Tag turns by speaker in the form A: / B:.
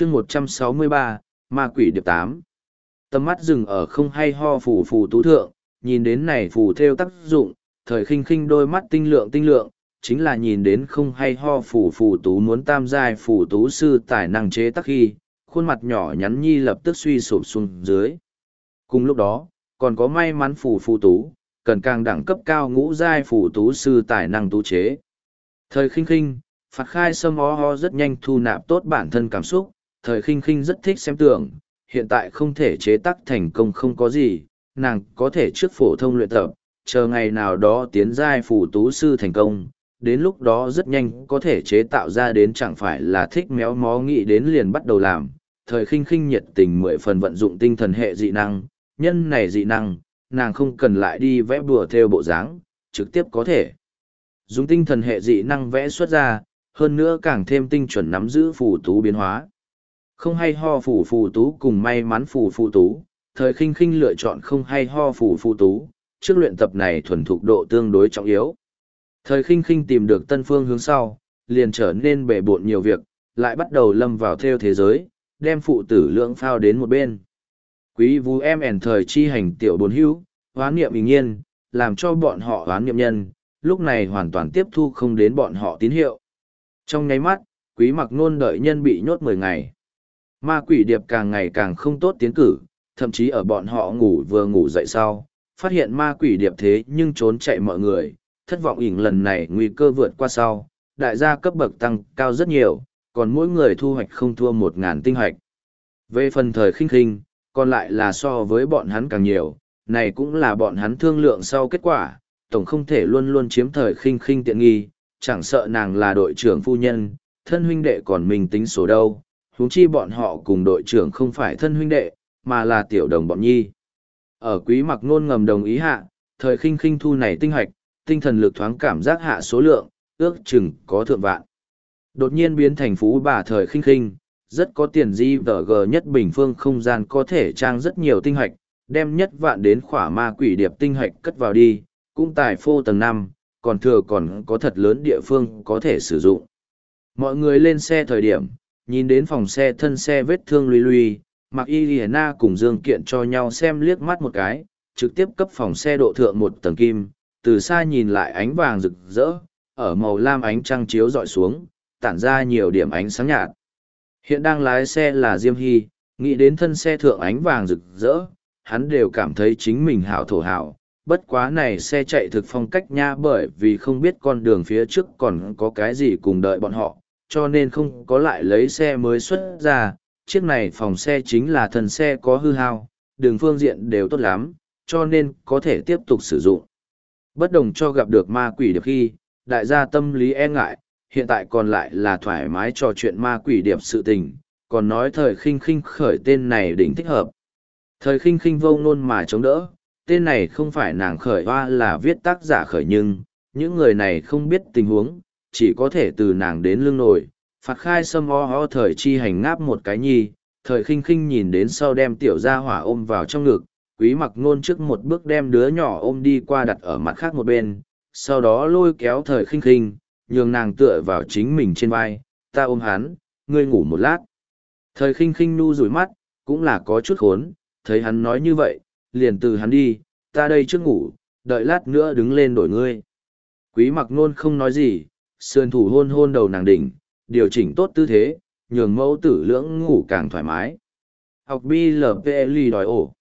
A: chương một trăm sáu mươi ba, ma quỷ điệp tám. Tầm mắt dừng ở không hay ho phù phù tú thượng, nhìn đến này phù theo tác dụng, thời khinh khinh đôi mắt tinh lượng tinh lượng, chính là nhìn đến không hay ho phù phù tú muốn tam giai phù tú sư tài năng chế tắc khi, khuôn mặt nhỏ nhắn nhi lập tức suy sụp xuống dưới. Cùng lúc đó, còn có may mắn phù phù tú, cần càng đẳng cấp cao ngũ giai phù tú sư tài năng tú chế. Thời khinh khinh, phạt khai sâm ho ho rất nhanh thu nạp tốt bản thân cảm xúc thời khinh khinh rất thích xem tưởng, hiện tại không thể chế tác thành công không có gì, nàng có thể trước phổ thông luyện tập, chờ ngày nào đó tiến giai phù tú sư thành công, đến lúc đó rất nhanh có thể chế tạo ra đến chẳng phải là thích méo mó nghĩ đến liền bắt đầu làm. Thời khinh khinh nhiệt tình mười phần vận dụng tinh thần hệ dị năng, nhân này dị năng, nàng không cần lại đi vẽ bùa theo bộ dáng, trực tiếp có thể. Dùng tinh thần hệ dị năng vẽ xuất ra, hơn nữa càng thêm tinh chuẩn nắm giữ phù tú biến hóa. Không hay ho phù phù tú cùng may mắn phù phù tú, thời khinh khinh lựa chọn không hay ho phù phù tú, trước luyện tập này thuần thục độ tương đối trọng yếu. Thời khinh khinh tìm được tân phương hướng sau, liền trở nên bể bộn nhiều việc, lại bắt đầu lâm vào theo thế giới, đem phụ tử lượng phao đến một bên. Quý vú em ẻn thời chi hành tiểu bốn hữu, hoán niệm bình nhiên, làm cho bọn họ hoán niệm nhân, lúc này hoàn toàn tiếp thu không đến bọn họ tín hiệu. Trong nháy mắt, quý mặc nôn đợi nhân bị nhốt mười ngày. Ma quỷ điệp càng ngày càng không tốt tiến cử, thậm chí ở bọn họ ngủ vừa ngủ dậy sau, phát hiện ma quỷ điệp thế nhưng trốn chạy mọi người, thất vọng ỉn lần này nguy cơ vượt qua sau, đại gia cấp bậc tăng cao rất nhiều, còn mỗi người thu hoạch không thua một ngàn tinh hoạch. Về phần thời khinh khinh, còn lại là so với bọn hắn càng nhiều, này cũng là bọn hắn thương lượng sau kết quả, tổng không thể luôn luôn chiếm thời khinh khinh tiện nghi, chẳng sợ nàng là đội trưởng phu nhân, thân huynh đệ còn mình tính số đâu, huống chi bọn họ cùng đội trưởng không phải thân huynh đệ, mà là tiểu đồng bọn nhi. Ở quý mặc nôn ngầm đồng ý hạ, thời khinh khinh thu này tinh hoạch, tinh thần lực thoáng cảm giác hạ số lượng, ước chừng có thượng vạn. Đột nhiên biến thành phú bà thời khinh khinh, rất có tiền di vở gờ nhất bình phương không gian có thể trang rất nhiều tinh hoạch, đem nhất vạn đến khỏa ma quỷ điệp tinh hoạch cất vào đi, cũng tài phô tầng năm còn thừa còn có thật lớn địa phương có thể sử dụng. Mọi người lên xe thời điểm, nhìn đến phòng xe thân xe vết thương luy luy, mặc y lìa na cùng dương kiện cho nhau xem liếc mắt một cái, trực tiếp cấp phòng xe độ thượng một tầng kim, từ xa nhìn lại ánh vàng rực rỡ, ở màu lam ánh trăng chiếu dọi xuống, tản ra nhiều điểm ánh sáng nhạt. Hiện đang lái xe là Diêm Hy, nghĩ đến thân xe thượng ánh vàng rực rỡ, hắn đều cảm thấy chính mình hảo thổ hảo. Bất quá này xe chạy thực phong cách nha bởi vì không biết con đường phía trước còn có cái gì cùng đợi bọn họ, cho nên không có lại lấy xe mới xuất ra. Chiếc này phòng xe chính là thần xe có hư hao, đường phương diện đều tốt lắm, cho nên có thể tiếp tục sử dụng. Bất đồng cho gặp được ma quỷ được khi, đại gia tâm lý e ngại, hiện tại còn lại là thoải mái trò chuyện ma quỷ điệp sự tình, còn nói thời khinh khinh khởi tên này đỉnh thích hợp. Thời khinh khinh vô ngôn mà chống đỡ, tên này không phải nàng khởi hoa là viết tác giả khởi nhưng, những người này không biết tình huống, chỉ có thể từ nàng đến lưng nổi, phạt khai sâm ho ho thời chi hành ngáp một cái nhi, thời khinh khinh nhìn đến sau đem tiểu gia hỏa ôm vào trong ngực, quý mặc nôn trước một bước đem đứa nhỏ ôm đi qua đặt ở mặt khác một bên, sau đó lôi kéo thời khinh khinh, nhường nàng tựa vào chính mình trên vai, ta ôm hắn, ngươi ngủ một lát. Thời khinh khinh nu rủi mắt, cũng là có chút khốn, thấy hắn nói như vậy, liền từ hắn đi, ta đây trước ngủ, đợi lát nữa đứng lên đổi ngươi. Quý mặc nôn không nói gì, sườn thủ hôn hôn đầu nàng đỉnh, điều chỉnh tốt tư thế, nhường mẫu tử lưỡng ngủ càng thoải mái. Học BLPL đòi ổ.